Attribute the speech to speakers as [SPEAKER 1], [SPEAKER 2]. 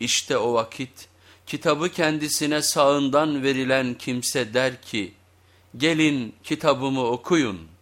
[SPEAKER 1] İşte o vakit kitabı kendisine sağından verilen kimse der ki, gelin kitabımı okuyun.''